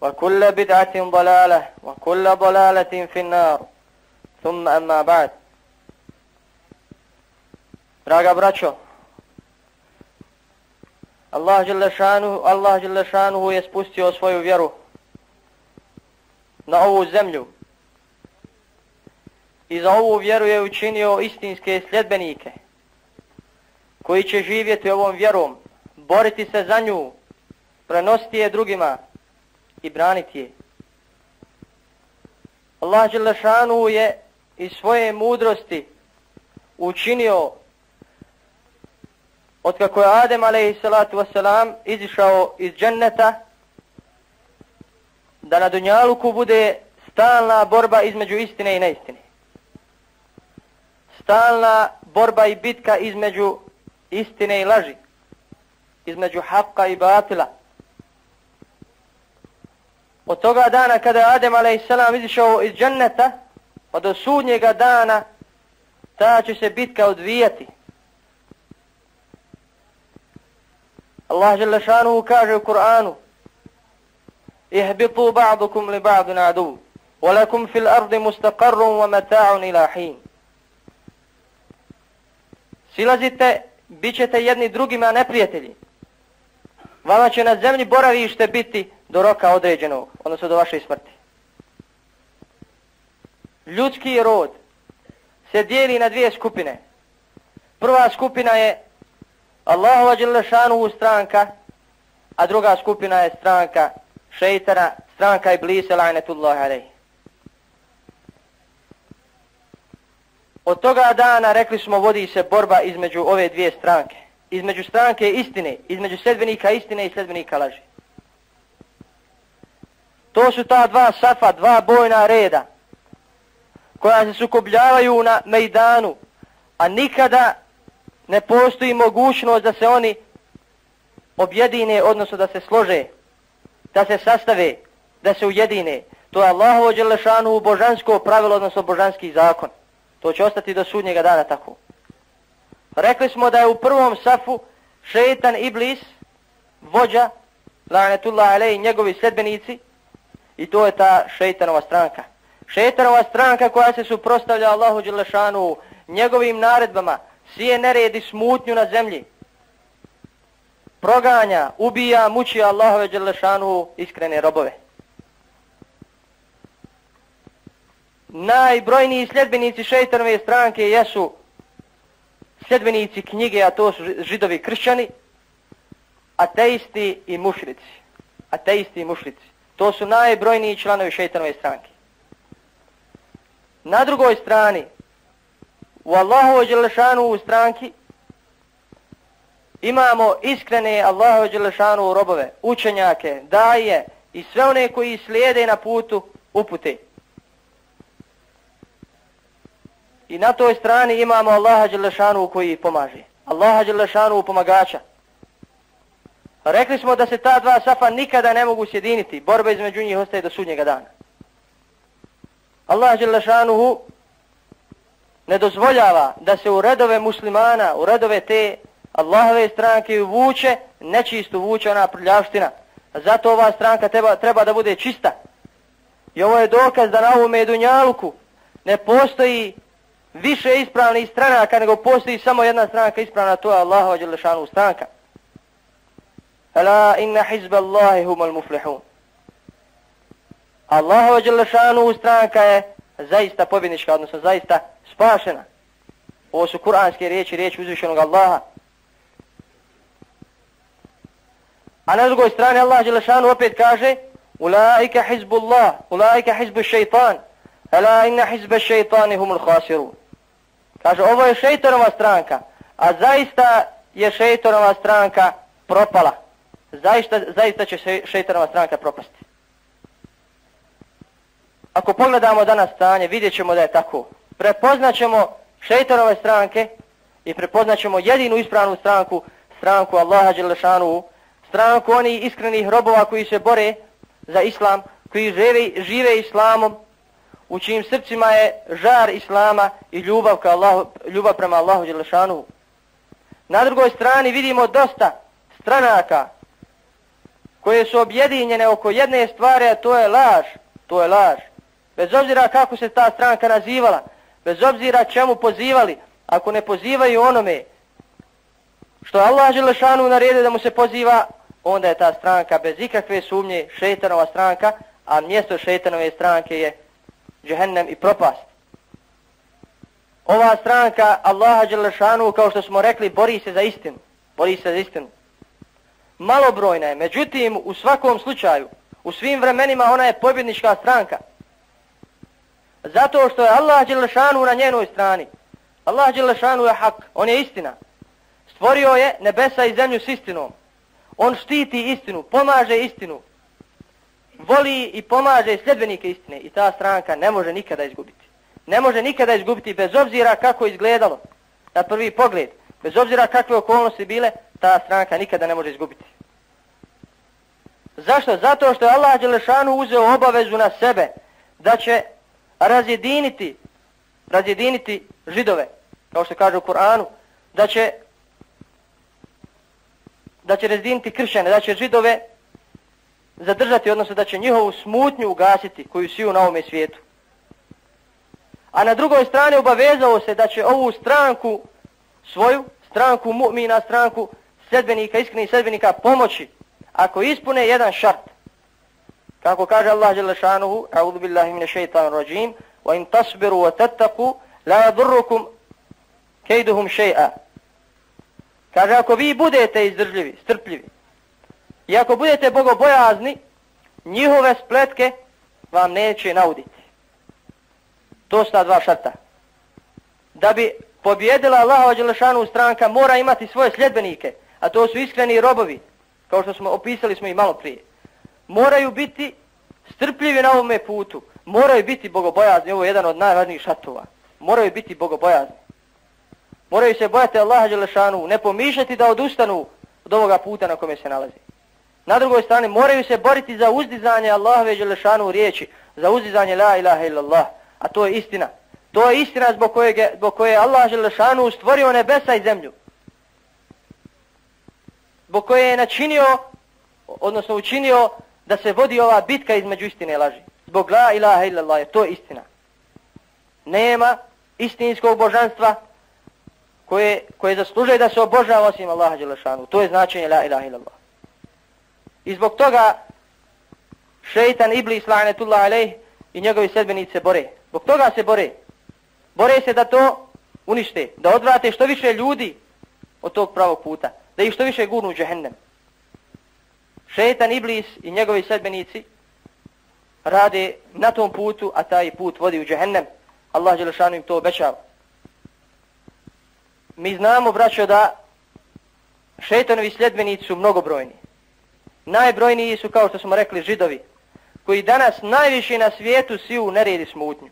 وكل بدعة ضلالة وكل ضلالة في النار ثم أما بعد Draga braćo, Allah Đelešanu, Allah Đelešanu je spustio svoju vjeru na ovu zemlju. I za ovu vjeru je učinio istinske sljedbenike koji će živjeti ovom vjerom, boriti se za nju, prenositi je drugima i braniti je. Allah Đelešanu je iz svoje mudrosti učinio od kako je Adem a.s. izišao iz dženneta da na Dunjaluku bude stalna borba između istine i neistine. Stalna borba i bitka između istine i laži. Između haqqa i batila. Od toga dana kada je Adem a.s. izišao iz dženneta, pa do sudnjega dana, ta će se bitka odvijati. Allah žele šanuhu kaže u Kur'anu Ihbitu ba'dukum li ba'du na'du Walakum fil ardi mustaqarrun wa mata'un ila hin Silazite, bit ćete jedni drugima neprijatelji. Vama će na zemlji boravište biti do roka određenog, odnosno do vaše smrti. Ljudski rod se dijeli na dvije skupine. Prva skupina je Allahova Đelešanuhu stranka, a druga skupina je stranka šeitana, stranka Iblisa, la'netullahi alaihi. Od toga dana, rekli smo, vodi se borba između ove dvije stranke. Između stranke istine, između sedbenika istine i sedbenika laži. To su ta dva safa, dva bojna reda, koja se sukobljavaju na Mejdanu, a nikada ne postoji mogućnost da se oni objedine, odnosno da se slože, da se sastave, da se ujedine. To je Allahovo Đelešanu u božansko pravilo, odnosno božanski zakon. To će ostati do sudnjega dana tako. Rekli smo da je u prvom safu šeitan Iblis, vođa, lanetullah alej, njegovi sedbenici, i to je ta šeitanova stranka. Šeitanova stranka koja se suprostavlja Allahu Đelešanu njegovim naredbama, sije neredi smutnju na zemlji, proganja, ubija, muči Allahove Đelešanu iskrene robove. Najbrojniji sljedbenici šeitanove stranke jesu sljedbenici knjige, a to su židovi kršćani, ateisti i mušrici. Ateisti i mušrici. To su najbrojniji članovi šeitanove stranke. Na drugoj strani, u Allahovu Đelešanu u stranki imamo iskrene Allahovu Đelešanu robove, učenjake, daje i sve one koji slijede na putu upute. I na toj strani imamo Allaha Đelešanu koji pomaže. Allaha Đelešanu pomagača. Rekli smo da se ta dva safa nikada ne mogu sjediniti. Borba između njih ostaje do sudnjega dana. Allah Đelešanu ne dozvoljava da se u redove muslimana, u redove te Allahove stranke uvuče, nečisto uvuče ona prljavština. Zato ova stranka treba, treba da bude čista. I ovo je dokaz da na ovom medunjaluku ne postoji više ispravnih stranaka, nego postoji samo jedna stranka ispravna, to je Allahova Đelešanu stranka. Ela inna hizba Allahi humal muflihun. Allahova Đelešanu stranka je zaista pobjednička, odnosno zaista spašena. Ovo su kuranske riječi, riječi uzvišenog Allaha. A na drugoj strani Allah Đelešanu opet kaže Ulaika hizbullah, ulaika hizbu šeitan, ala inna hizbe šeitani humul khasirun. Kaže, ovo je šeitanova stranka, a zaista je šeitanova stranka propala. Zaista, zaista će šeitanova stranka propasti. Ako pogledamo danas stanje, vidjet ćemo da je tako. Prepoznaćemo šeitanove stranke i prepoznaćemo jedinu ispravnu stranku, stranku Allaha Đelešanu, stranku onih iskrenih robova koji se bore za islam, koji žive, žive islamom, u čijim srcima je žar islama i ljubav, ka Allahu, ljubav prema Allahu Đelešanu. Na drugoj strani vidimo dosta stranaka koje su objedinjene oko jedne stvari, a to je laž. To je laž. Bez obzira kako se ta stranka nazivala, bez obzira čemu pozivali, ako ne pozivaju onome što Allah Želešanu narede da mu se poziva, onda je ta stranka bez ikakve sumnje šetanova stranka, a mjesto šetanove stranke je džehennem i propast. Ova stranka Allaha Đelešanu, kao što smo rekli, bori se za istinu. Bori se za istinu. Malobrojna je, međutim, u svakom slučaju, u svim vremenima ona je pobjednička stranka. Zato što je Allah Đelešanu na njenoj strani. Allah Đelešanu je hak, on je istina. Stvorio je nebesa i zemlju s istinom. On štiti istinu, pomaže istinu. Voli i pomaže sljedbenike istine. I ta stranka ne može nikada izgubiti. Ne može nikada izgubiti bez obzira kako izgledalo. Na prvi pogled. Bez obzira kakve okolnosti bile, ta stranka nikada ne može izgubiti. Zašto? Zato što je Allah Đelešanu uzeo obavezu na sebe da će razjediniti, razjediniti židove, kao što kaže u Koranu, da će da će razjediniti kršćane, da će židove zadržati, odnosno da će njihovu smutnju ugasiti koju siju na ovome svijetu. A na drugoj strani obavezao se da će ovu stranku svoju, stranku mu'mina, stranku sedbenika, iskrenih sedbenika pomoći ako ispune jedan šart. Kako kaže Allah dželle šanehu, a'udhu billahi minash shaitanir rajim, wa in tasbiru wa tattaqu la yadurrukum kayduhum shay'a. Kaže ako vi budete izdržljivi, strpljivi. I ako budete bogobojazni, njihove spletke vam neće nauditi. To su ta dva šarta. Da bi pobjedila Allahova Đelešanu stranka mora imati svoje sljedbenike, a to su iskreni robovi, kao što smo opisali smo i malo prije moraju biti strpljivi na ovome putu, moraju biti bogobojazni, ovo je jedan od najvažnijih šatova, moraju biti bogobojazni. Moraju se bojati Allaha Đelešanu, ne pomišljati da odustanu od ovoga puta na kome se nalazi. Na drugoj strani, moraju se boriti za uzdizanje Allahove Đelešanu riječi, za uzdizanje la ilaha illallah, a to je istina. To je istina zbog koje, zbog koje je Allah Đelešanu stvorio nebesa i zemlju. Zbog koje je načinio, odnosno učinio da se vodi ova bitka između istine i laži. Zbog la ilaha illallah, to je istina. Nema istinskog božanstva koje, koje zaslužuje da se obožava osim Allaha Đelešanu. To je značenje la ilaha illallah. I zbog toga šeitan iblis la'anetullah alejh i njegovi sedbenici se bore. Zbog toga se bore. Bore se da to unište, da odvrate što više ljudi od tog pravog puta, da ih što više gurnu u džehennem šetan iblis i njegovi sedbenici rade na tom putu, a taj put vodi u džehennem. Allah Đelešanu im to obećava. Mi znamo, braćo, da šetanovi sljedbenici su mnogobrojni. Najbrojniji su, kao što smo rekli, židovi, koji danas najviše na svijetu siju neredi smutnju.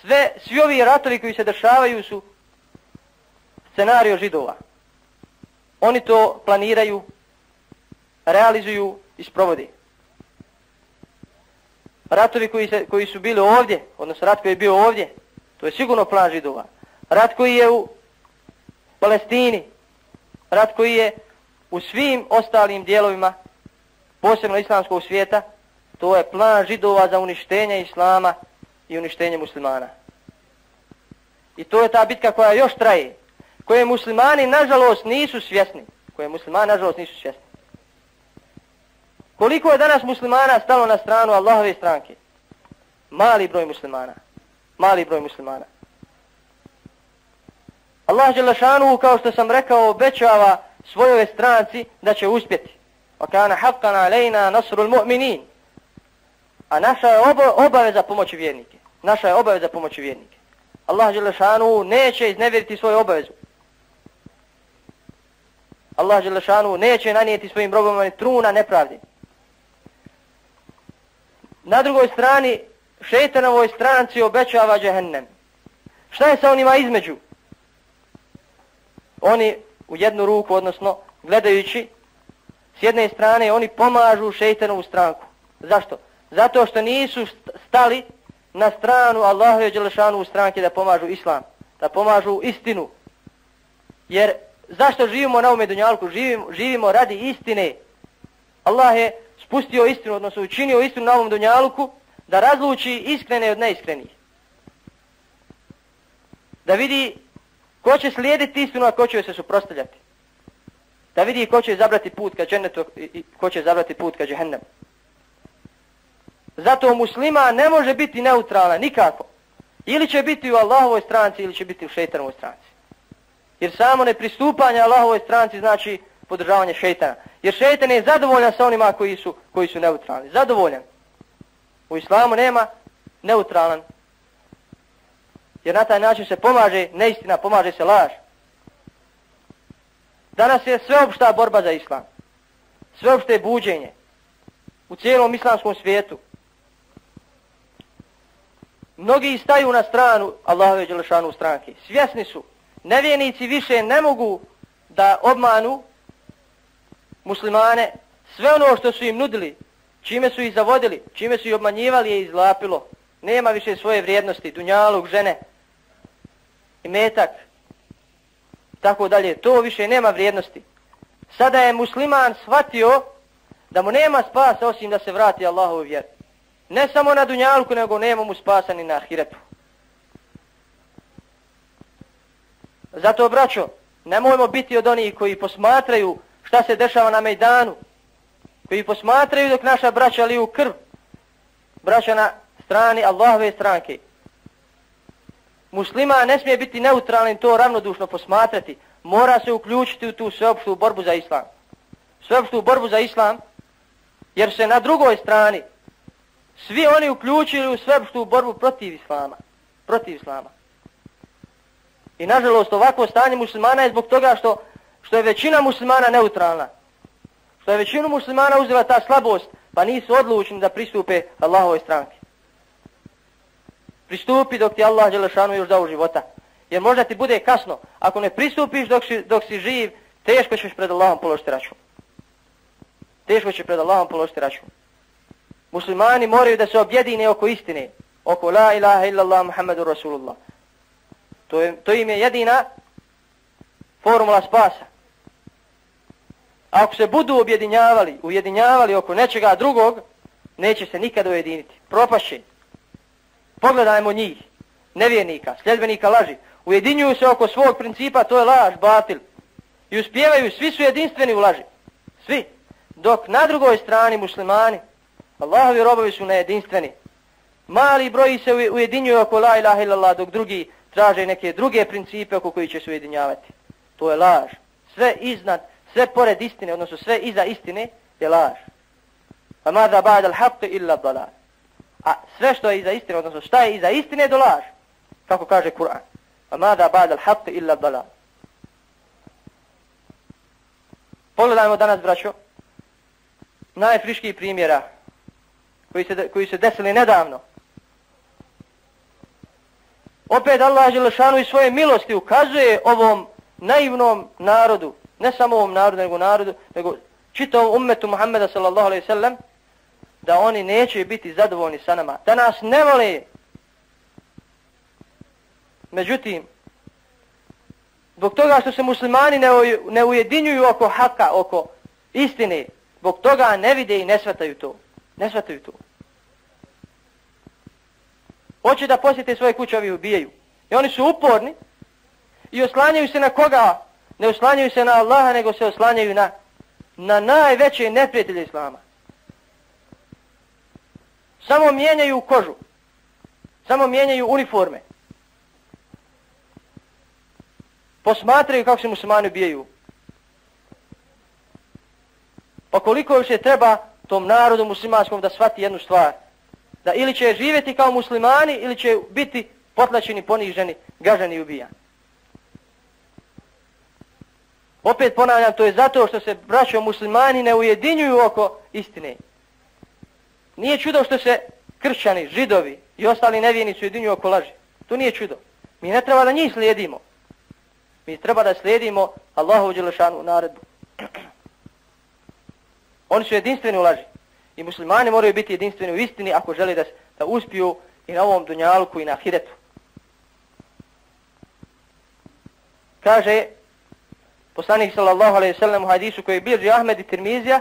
Sve, svi ovi ratovi koji se dešavaju su scenario židova. Oni to planiraju, realizuju i sprovode. Ratovi koji, se, koji su bili ovdje, odnosno rat koji je bio ovdje, to je sigurno plan židova. rat koji je u Palestini, rat koji je u svim ostalim dijelovima, posebno islamskog svijeta, to je plan židova za uništenje islama i uništenje muslimana. I to je ta bitka koja još traje, koje muslimani nažalost nisu svjesni, koje muslimani nažalost nisu svjesni. Koliko je danas muslimana stalo na stranu Allahove stranke? Mali broj muslimana. Mali broj muslimana. Allah Đelešanu, kao što sam rekao, obećava svojove stranci da će uspjeti. Wa kana haqqan alejna nasrul mu'minin. A naša je obaveza pomoći vjernike. Naša je obaveza pomoći vjernike. Allah Đelešanu neće iznevjeriti svoju obavezu. Allah Želešanu neće nanijeti svojim robovima truna nepravdi. Na drugoj strani, šeitanovoj stranci obećava džehennem. Šta je sa onima između? Oni u jednu ruku, odnosno gledajući, s jedne strane oni pomažu šeitanovu stranku. Zašto? Zato što nisu stali na stranu Allahove Đelešanu u stranke da pomažu islam, da pomažu istinu. Jer zašto živimo na ovome dunjalku? Živimo, živimo radi istine. Allah je spustio istinu, odnosno učinio istinu na ovom dunjalku, da razluči iskrene od neiskrenih. Da vidi ko će slijediti istinu, a ko će se suprostavljati. Da vidi ko će zabrati put ka džennetu i ko će zabrati put ka džehennem. Zato muslima ne može biti neutralan nikako. Ili će biti u Allahovoj stranci ili će biti u šeitanovoj stranci. Jer samo ne pristupanje Allahovoj stranci znači podržavanje šeitana. Jer šeitan je zadovoljan sa onima koji su, koji su neutralni. Zadovoljan. U islamu nema neutralan. Jer na taj način se pomaže neistina, pomaže se laž. Danas je sveopšta borba za islam. Sveopšte buđenje. U cijelom islamskom svijetu. Mnogi staju na stranu Allahove Đelešanu stranke. Svjesni su. Nevjenici više ne mogu da obmanu muslimane. Sve ono što su im nudili, čime su ih zavodili, čime su ih obmanjivali je izlapilo. Nema više svoje vrijednosti, dunjalog, žene, i metak, tako dalje. To više nema vrijednosti. Sada je musliman shvatio da mu nema spasa osim da se vrati Allahu vjeru. Ne samo na dunjalku, nego nema mu spasa ni na ahiretu. Zato, braćo, nemojmo biti od onih koji posmatraju šta se dešava na Mejdanu, koji posmatraju dok naša braća liju krv, braća na strani Allahove stranke. Muslima ne smije biti neutralan to ravnodušno posmatrati, mora se uključiti u tu sveopštu borbu za islam. Sveopštu borbu za islam, jer se na drugoj strani svi oni uključili u sveopštu borbu protiv islama. Protiv islama. I nažalost ovako stanje muslimana je zbog toga što, što je većina muslimana neutralna. Što je većinu muslimana uzela ta slabost, pa nisu odlučni da pristupe Allahovoj stranki. Pristupi dok ti Allah Đelešanu još dao života. Jer možda ti bude kasno. Ako ne pristupiš dok si, dok si živ, teško ćeš pred Allahom položiti račun. Teško ćeš pred Allahom položiti račun. Muslimani moraju da se objedine oko istine. Oko la ilaha illallah Muhammedu Rasulullah. To, je, to im je jedina formula spasa. Ako se budu objedinjavali, ujedinjavali oko nečega drugog, neće se nikada ujediniti. Propašće. Pogledajmo njih, nevjernika, sljedbenika laži. Ujedinjuju se oko svog principa, to je laž, batil. I uspjevaju, svi su jedinstveni u laži. Svi. Dok na drugoj strani muslimani, Allahovi robovi su nejedinstveni. Mali broji se ujedinjuju oko la ilaha illallah, dok drugi traže neke druge principe oko koji će se ujedinjavati. To je laž. Sve iznad, sve pored istine, odnosno sve iza istine, je laž. Pa mada ba'da al-haqq illa dalal. A sve što je iza istine, odnosno šta je iza istine, do laž. Kako kaže Kur'an. Pa mada ba'da al-haqq illa dalal. Pogledajmo danas, braćo, najfriškiji primjera koji se, koji se desili nedavno. Opet Allah Želešanu i svoje milosti ukazuje ovom naivnom narodu, ne samo ovom narodu, nego narodu, nego čitavom ummetu Muhammeda sallallahu alaihi sallam, da oni neće biti zadovoljni sa nama, da nas ne vole. Međutim, zbog toga što se muslimani ne, ne ujedinjuju oko haka, oko istine, zbog toga ne vide i ne svataju to. Ne svataju to. Hoće da posjete svoje kuće, ovi ubijaju. I oni su uporni i oslanjaju se na koga? Ne oslanjaju se na Allaha, nego se oslanjaju na, na najveće neprijatelje Islama. Samo mijenjaju kožu. Samo mijenjaju uniforme. Posmatraju kako se muslimani ubijaju. Pa koliko je treba tom narodu muslimanskom da shvati jednu stvar. Da ili će živjeti kao muslimani ili će biti potlačeni, poniženi, gaženi i ubijani. Opet ponavljam, to je zato što se braćo muslimani ne ujedinjuju oko istine. Nije čudo što se kršćani, židovi i ostali nevijenici ujedinjuju oko laži. To nije čudo. Mi ne treba da njih slijedimo. Mi treba da slijedimo Allahu Đelešanu naredbu. Oni su jedinstveni u laži. I muslimani moraju biti jedinstveni u istini ako žele da, da uspiju i na ovom dunjalku i na ahiretu. Kaže poslanik sallallahu alaihi sallam u hadisu koji je bilži Ahmed i Tirmizija,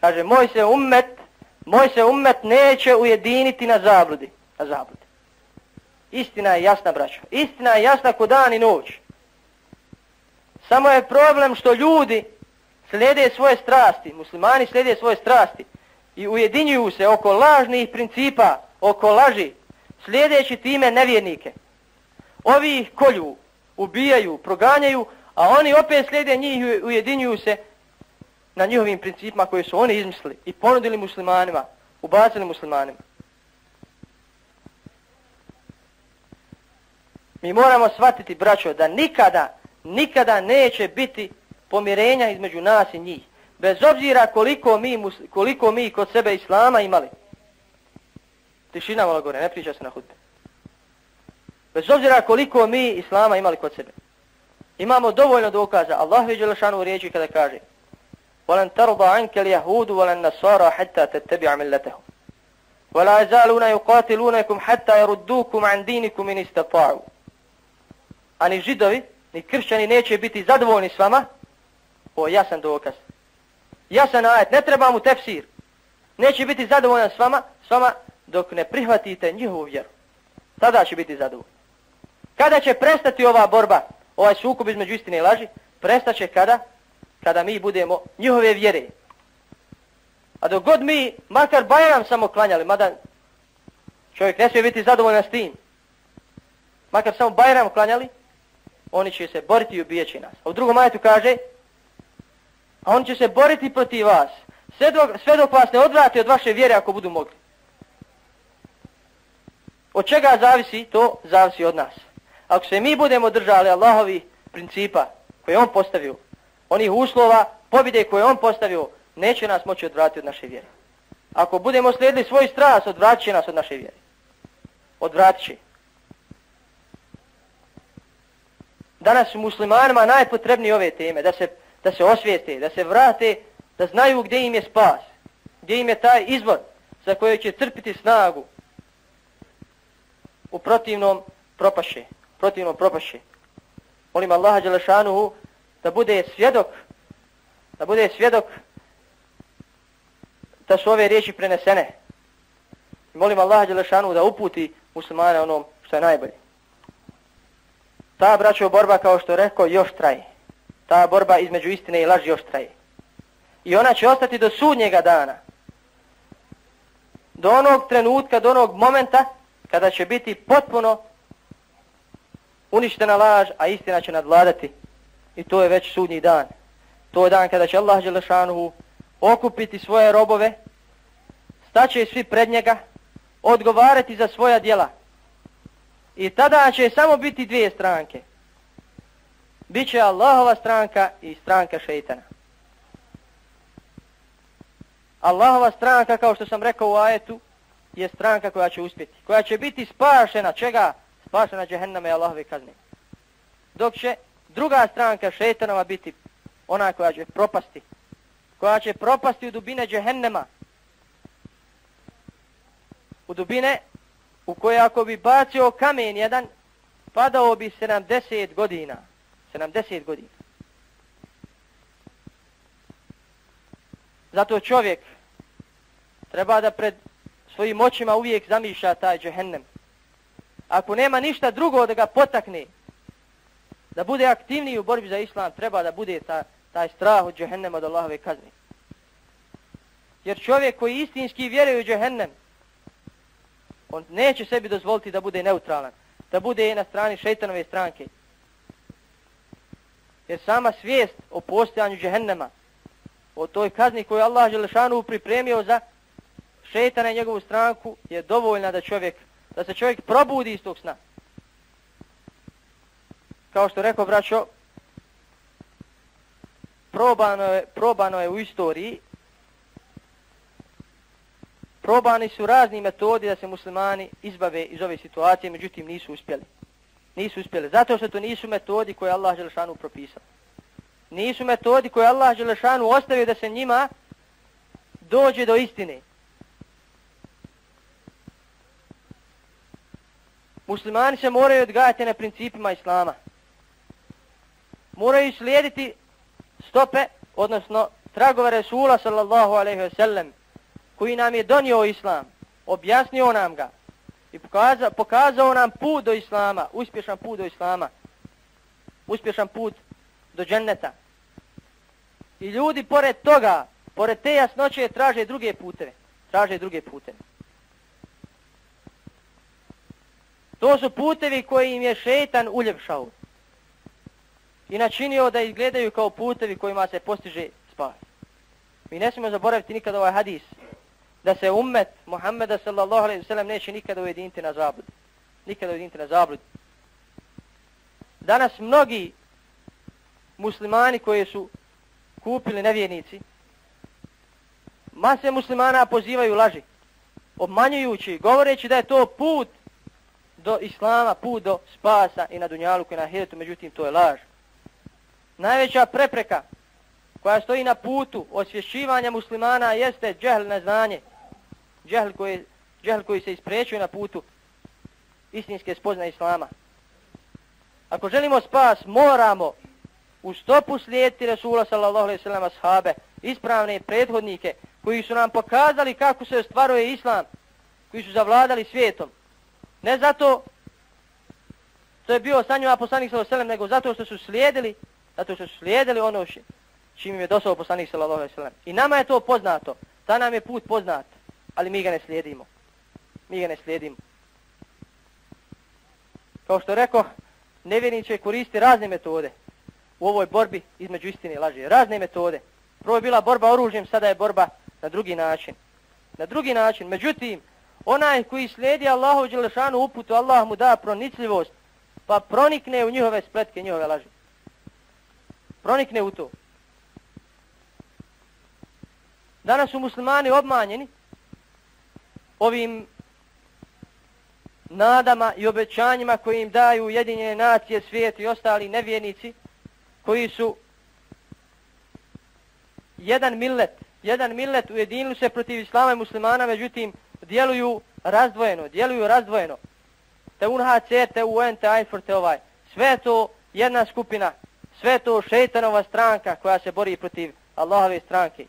kaže, moj se ummet, moj se ummet neće ujediniti na zabludi. Na zabludi. Istina je jasna, braćo. Istina je jasna ko dan i noć. Samo je problem što ljudi slijede svoje strasti, muslimani slijede svoje strasti i ujedinjuju se oko lažnih principa, oko laži, slijedeći time nevjernike. Ovi ih kolju, ubijaju, proganjaju, a oni opet slijede njih i ujedinjuju se na njihovim principima koje su oni izmislili i ponudili muslimanima, ubacili muslimanima. Mi moramo shvatiti, braćo, da nikada, nikada neće biti pomirenja između nas i njih Bez obzira koliko mi, koliko mi kod sebe islama imali. Tišina malo gore, ne priča se na hudbe. Bez obzira koliko mi islama imali kod sebe. Imamo dovoljno dokaza. Allah je Đelešanu u riječi kada kaže وَلَنْ تَرْضَ عَنْكَ الْيَهُودُ وَلَنْ نَصَارَ حَتَّى تَتَّبِعَ مِلَّتَهُمْ وَلَا يَزَالُونَ يُقَاتِلُونَكُمْ حَتَّى يَرُدُّوكُمْ عَنْ دِينِكُمْ مِنْ إِسْتَطَاعُ Ani židovi, ni kršćani neće biti zadovoljni s vama. O, jasan dokaz. Jasan ajet, ne treba mu tefsir. Neće biti zadovoljan s vama, s vama dok ne prihvatite njihovu vjeru. Tada će biti zadovoljan. Kada će prestati ova borba ovaj sukup između istine i laži, prestaće kada? Kada mi budemo njihove vjere. A dok god mi, makar Bajram samo klanjali, mada čovjek ne smije biti zadovoljan s tim, makar samo Bajram klanjali, oni će se boriti i ubijeći nas. A u drugom ajetu kaže, a on će se boriti protiv vas, sve dok, sve dok vas ne odvrati od vaše vjere ako budu mogli. Od čega zavisi? To zavisi od nas ako se mi budemo držali Allahovi principa koje on postavio, onih uslova, pobjede koje on postavio, neće nas moći odvratiti od naše vjere. Ako budemo slijedili svoj stras, odvratit će nas od naše vjere. Odvratit će. Danas su muslimanima najpotrebnije ove teme, da se, da se osvijete, da se vrate, da znaju gdje im je spas, gdje im je taj izvor za koje će crpiti snagu. U protivnom propaše protivnom propaše. Molim Allaha Đelešanuhu da bude svjedok, da bude svjedok da su ove riječi prenesene. Molim Allaha Đelešanuhu da uputi muslimane onom što je najbolje. Ta braćo borba, kao što rekao, još traje. Ta borba između istine i laži oštraje. I ona će ostati do sudnjega dana. Do onog trenutka, do onog momenta kada će biti potpuno uništena laž, a istina će nadvladati. I to je već sudnji dan. To je dan kada će Allah Đelešanuhu okupiti svoje robove, staće svi pred njega, odgovarati za svoja djela. I tada će samo biti dvije stranke. Biće Allahova stranka i stranka šeitana. Allahova stranka, kao što sam rekao u ajetu, je stranka koja će uspjeti. Koja će biti spašena čega? Spašena džehennama i Allahove kazne. Dok će druga stranka šeitanova biti ona koja će propasti. Koja će propasti u dubine džehennema. U dubine u koje ako bi bacio kamen jedan, padao bi 70 godina. 70 godina. Zato čovjek treba da pred svojim očima uvijek zamišlja taj džehennem. Ako nema ništa drugo da ga potakne, da bude aktivniji u borbi za islam, treba da bude ta, taj strah od džehennema od Allahove kazne. Jer čovjek koji istinski vjeruje u džehennem, on neće sebi dozvoliti da bude neutralan, da bude na strani šeitanove stranke. Jer sama svijest o postojanju džehennema, o toj kazni koju Allah Želešanu pripremio za šetana i njegovu stranku, je dovoljna da čovjek, da se čovjek probudi iz tog sna. Kao što rekao braćo, probano je, probano je u istoriji Probani su razni metodi da se muslimani izbave iz ove situacije, međutim nisu uspjeli. Nisu uspjeli. Zato što to nisu metodi koje Allah Želešanu propisao. Nisu metodi koje Allah Želešanu ostavio da se njima dođe do istine. Muslimani se moraju odgajati na principima Islama. Moraju slijediti stope, odnosno tragove Resula sallallahu alaihi wa sallam, koji nam je donio islam, objasnio nam ga i pokazao, pokazao nam put do islama, uspješan put do islama, uspješan put do dženneta. I ljudi pored toga, pored te jasnoće, traže druge puteve. Traže druge puteve. To su putevi koji im je šetan uljepšao i načinio da izgledaju kao putevi kojima se postiže spas. Mi ne smijemo zaboraviti nikada ovaj hadis da se ummet Muhammeda sallallahu alaihi sallam neće nikada ujediniti na zablud. Nikada ujediniti na zablud. Danas mnogi muslimani koji su kupili nevjernici, mase muslimana pozivaju laži, obmanjujući, govoreći da je to put do islama, put do spasa i na dunjalu koji na hiretu, međutim to je laž. Najveća prepreka koja stoji na putu osvješćivanja muslimana jeste džehl neznanje, džehl koji, džehl koji se isprečuje na putu istinske spoznaje Islama. Ako želimo spas, moramo u stopu slijediti Resula sallallahu alaihi sallam ashabe, ispravne prethodnike, koji su nam pokazali kako se ostvaruje Islam, koji su zavladali svijetom. Ne zato što je bio sa njima poslanik sallallahu alaihi nego zato što su slijedili, zato što su slijedili ono čim im je dosao poslanik sallallahu alaihi sallam. I nama je to poznato, ta nam je put poznat ali mi ga ne slijedimo. Mi ga ne slijedimo. Kao što rekao, nevjerni će koristi razne metode u ovoj borbi između istine i laži. Razne metode. Prvo je bila borba oružjem, sada je borba na drugi način. Na drugi način. Međutim, onaj koji slijedi Allahu Đelešanu uputu, Allah mu da pronicljivost, pa pronikne u njihove spletke, njihove laži. Pronikne u to. Danas su muslimani obmanjeni, ovim nadama i obećanjima koje im daju Ujedinjene nacije, svijet i ostali nevjernici koji su jedan millet, jedan millet ujedinili se protiv islama i muslimana, međutim djeluju razdvojeno, djeluju razdvojeno. Te UNHCR, te UN, te IFOR, te ovaj. Sve to jedna skupina, sve to šeitanova stranka koja se bori protiv Allahove stranke.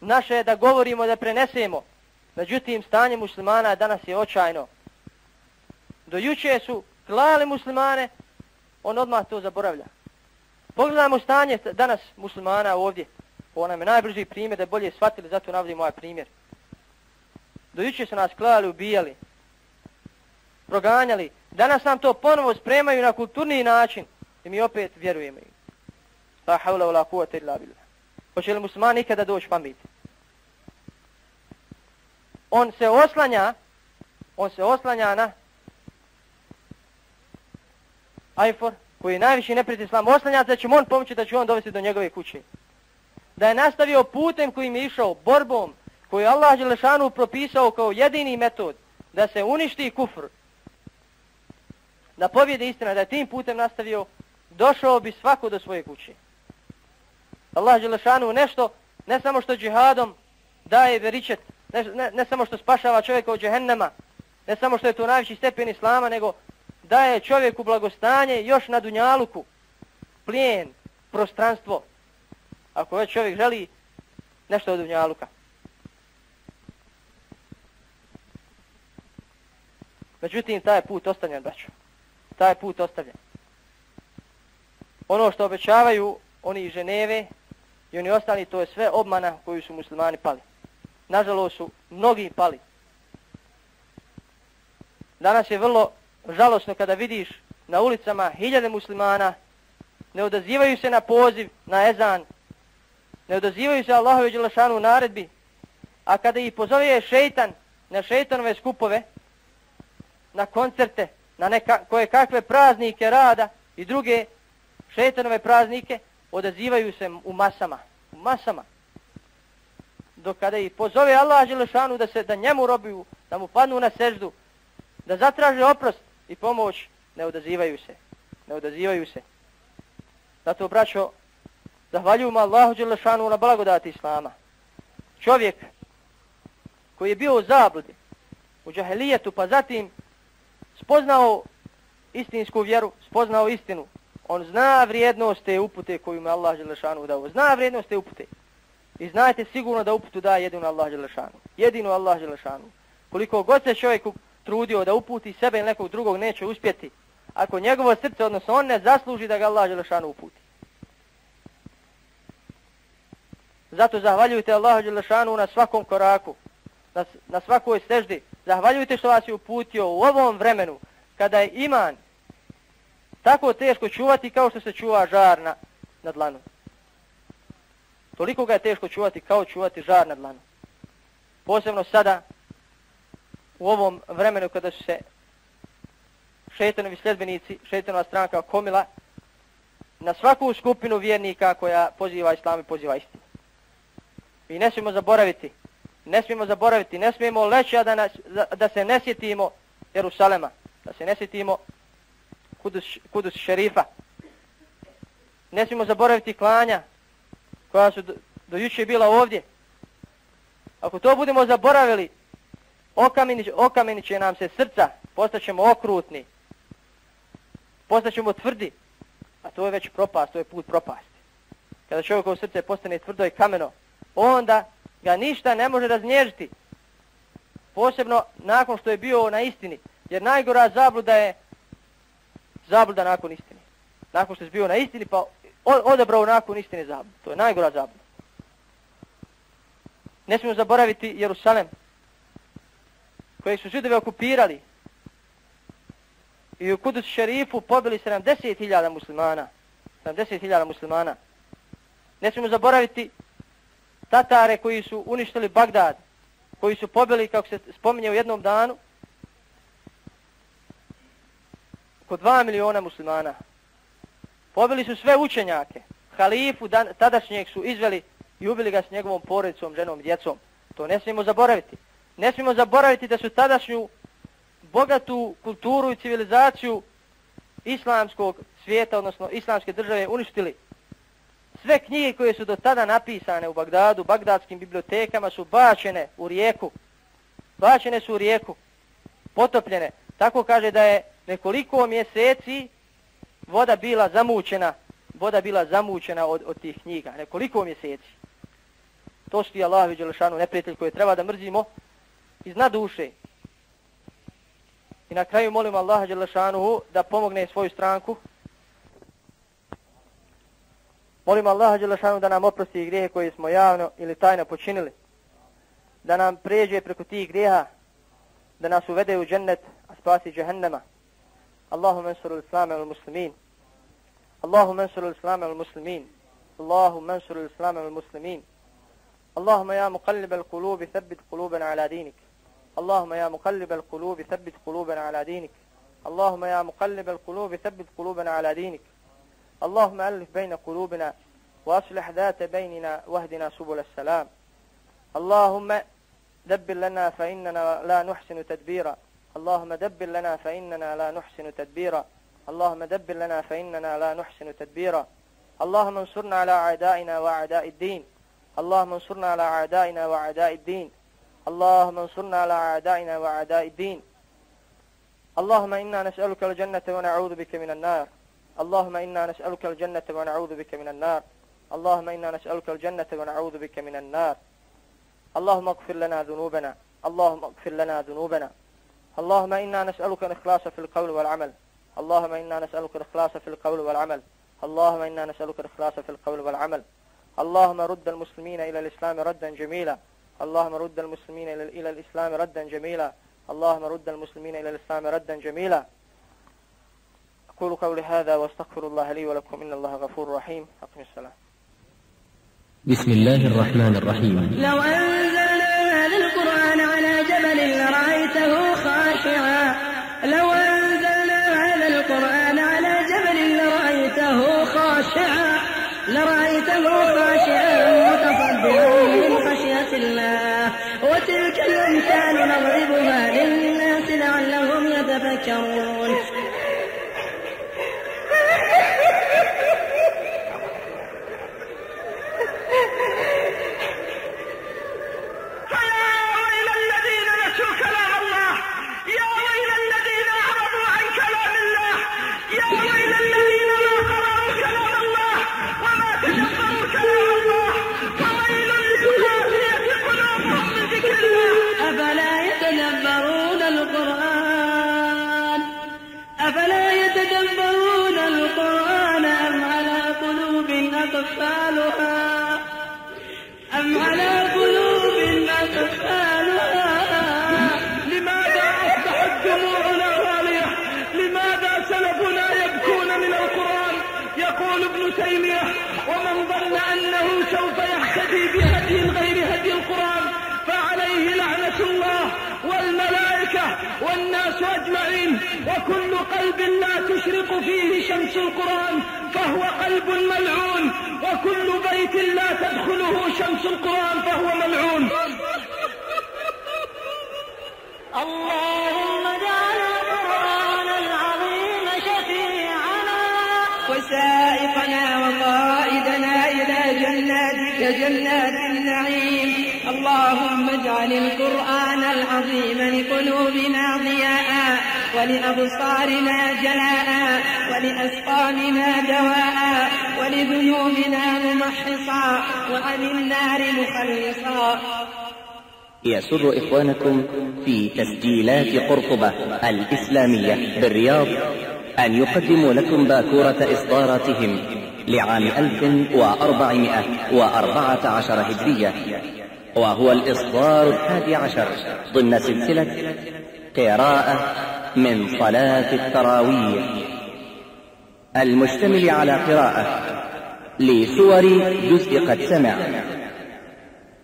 Naše je da govorimo, da prenesemo. Međutim, stanje muslimana danas je očajno. Do juče su klali muslimane, on odmah to zaboravlja. Pogledajmo stanje danas muslimana ovdje. Ovo nam je najbrži primjer da bolje shvatili, zato navodim ovaj primjer. Do juče su nas klali, ubijali, proganjali. Danas nam to ponovo spremaju na kulturni način i mi opet vjerujemo im. La haula wa la kuvata illa billah. Hoće li musliman ikada doći pamiti? On se oslanja, on se oslanja na Ajfor, koji je najviši neprijatelj islam, oslanja da će on pomoći da će on dovesti do njegove kuće. Da je nastavio putem kojim je išao, borbom, koji je Allah Đelešanu propisao kao jedini metod da se uništi kufr, da pobjede istina, da je tim putem nastavio, došao bi svako do svoje kuće. Allah Đelešanu nešto, ne samo što džihadom daje veričet, ne, ne, ne samo što spašava čovjeka od džehennema, ne samo što je to najviši stepen islama, nego daje čovjeku blagostanje još na dunjaluku, plijen, prostranstvo, ako već čovjek želi nešto od dunjaluka. Međutim, taj put ostavljen, braćo. Taj put ostavljen. Ono što obećavaju oni iz Ženeve i oni ostali, to je sve obmana koju su muslimani pali. Nažalost su mnogi pali. Danas je vrlo žalosno kada vidiš na ulicama hiljade muslimana ne odazivaju se na poziv, na ezan, ne odazivaju se Allahove Đelešanu u naredbi, a kada ih pozove šeitan na šeitanove skupove, na koncerte, na neka, koje kakve praznike rada i druge šeitanove praznike, odazivaju se u masama, u masama. Dok kada ih pozove Allah Želešanu da se da njemu robiju, da mu padnu na seždu, da zatraže oprost i pomoć, ne odazivaju se, ne odazivaju se. Zato, braćo, zahvaljujemo Allahu Đelešanu na blagodati Islama. Čovjek koji je bio u zabludi, u džahelijetu, pa zatim spoznao istinsku vjeru, spoznao istinu, on zna vrijednost te upute koju mu Allah Đelešanu dao. Zna vrijednost te upute. I znajte sigurno da uputu daje jedino Allah Đelešanu. Jedino Allah Đelešanu. Koliko god se čovjeku trudio da uputi sebe ili nekog drugog, neće uspjeti ako njegovo srce, odnosno on ne zasluži da ga Allah Đelešanu uputi. Zato zahvaljujte Allahu Đelešanu na svakom koraku, na, na svakoj steždi. Zahvaljujte što vas je uputio u ovom vremenu, kada je iman tako teško čuvati kao što se čuva žar na, na dlanu. Toliko ga je teško čuvati kao čuvati žar na dlanu. Posebno sada, u ovom vremenu kada su se šetanovi sljedbenici, šetanova stranka komila na svaku skupinu vjernika koja poziva islam i poziva istinu. Mi ne smijemo zaboraviti, ne smijemo zaboraviti, ne smijemo leći da, nas, da, da se ne sjetimo Jerusalema, da se ne sjetimo kudus, kudus šerifa. Ne smijemo zaboraviti klanja koja su do, do juče bila ovdje. Ako to budemo zaboravili, okamenić, okamenit će nam se srca, postaćemo okrutni, postaćemo tvrdi, a to je već propast, to je put propasti. Kada čovjekovo srce postane tvrdo i kameno, onda ga ništa ne može raznježiti. Posebno nakon što je bio na istini. Jer najgora zabluda je zabluda nakon istine. Nakon što je bio na istini pa odabrao nakon istine zabluda. To je najgora zabluda. Ne smijemo zaboraviti Jerusalem koji su židovi okupirali i u Kudus šerifu pobili 70.000 muslimana. 70.000 muslimana. Ne smijemo zaboraviti Tatare koji su uništili Bagdad, koji su pobili, kako se spominje u jednom danu, oko 2 miliona muslimana. Pobili su sve učenjake. Halifu dan, tadašnjeg su izveli i ubili ga s njegovom porodicom, ženom, djecom. To ne smijemo zaboraviti. Ne smijemo zaboraviti da su tadašnju bogatu kulturu i civilizaciju islamskog svijeta, odnosno islamske države, uništili. Sve knjige koje su do tada napisane u Bagdadu, bagdadskim bibliotekama su bačene u rijeku. Bačene su u rijeku, potopljene. Tako kaže da je nekoliko mjeseci voda bila zamućena, voda bila zamućena od, od tih knjiga. Nekoliko mjeseci. To su ti Allahu i Đelešanu neprijatelj koje treba da mrzimo iz duše. I na kraju molim Allaha Đelešanu da pomogne svoju stranku, Molim Allah Đelešanu da nam oprosti grijehe koje smo javno ili tajno počinili. Da nam pređe preko tih grijeha. Da nas uvede u džennet, a spasi džehennema. Allahum ensur l-Islam al-Muslimin. Allahum ensur l-Islam al-Muslimin. Allahum ensur l-Islam al-Muslimin. اللهم يا مقلب القلوب ثبت قلوبنا على دينك اللهم يا مقلب القلوب ثبت قلوبنا على دينك اللهم يا مقلب القلوب ثبت قلوبنا على دينك اللهم ألف بين قلوبنا وأصلح ذات بيننا واهدنا سبل السلام اللهم دبر لنا فإننا لا نحسن تدبيرا اللهم دبر لنا فإننا لا نحسن تدبيرا. اللهم دبر لنا فإننا لا نحسن تدبيرا. اللهم انصرنا على أعدائنا وأعداء الدين. اللهم انصرنا على أعدائنا وأعداء الدين. اللهم انصرنا على أعدائنا وأعداء الدين. اللهم إنا نسألك الجنة ونعوذ بك من النار. اللهم إنا نسألك الجنة ونعوذ بك من النار. اللهم إنا نسألك الجنة ونعوذ بك من النار. اللهم اغفر لنا ذنوبنا. اللهم اغفر لنا ذنوبنا. اللهم إنا نسألك الإخلاص في القول والعمل. اللهم إنا نسألك الإخلاص في القول والعمل. اللهم إنا نسألك الإخلاص في القول والعمل. اللهم رد المسلمين إلى الإسلام ردا جميلا. اللهم رد المسلمين إلى الإسلام ردا جميلا. اللهم رد المسلمين إلى الإسلام ردا جميلا. أقول قولي هذا واستغفر الله لي ولكم. إن الله غفور رحيم. أقم السلام بسم الله الرحمن الرحيم. لو أنزلنا لعلهم فهو قلب ملعون وكل بيت لا تدخله شمس القرآن فهو ملعون. اللهم اجعل القرآن العظيم شفيعنا وسائقنا وقائدنا إلى جناتك جنات النعيم. اللهم اجعل القرآن العظيم لقلوبنا ضياء ولأبصارنا جلاء. ولأسقامنا دواء ولذنوبنا ممحصا وعن النار مخلصا. يسر إخوانكم في تسجيلات قرطبة الإسلامية بالرياض أن يقدموا لكم باكورة إصداراتهم لعام 1414 هجرية وهو الإصدار الحادي عشر ضمن سلسلة قراءة من صلاة التراويح. المشتمل على قراءة لسور جزء قد سمع.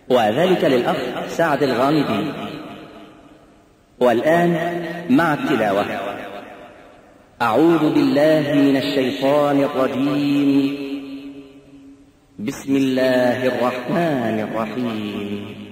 وذلك للأخ سعد الغامدي. والآن مع التلاوة. أعوذ بالله من الشيطان الرجيم. بسم الله الرحمن الرحيم.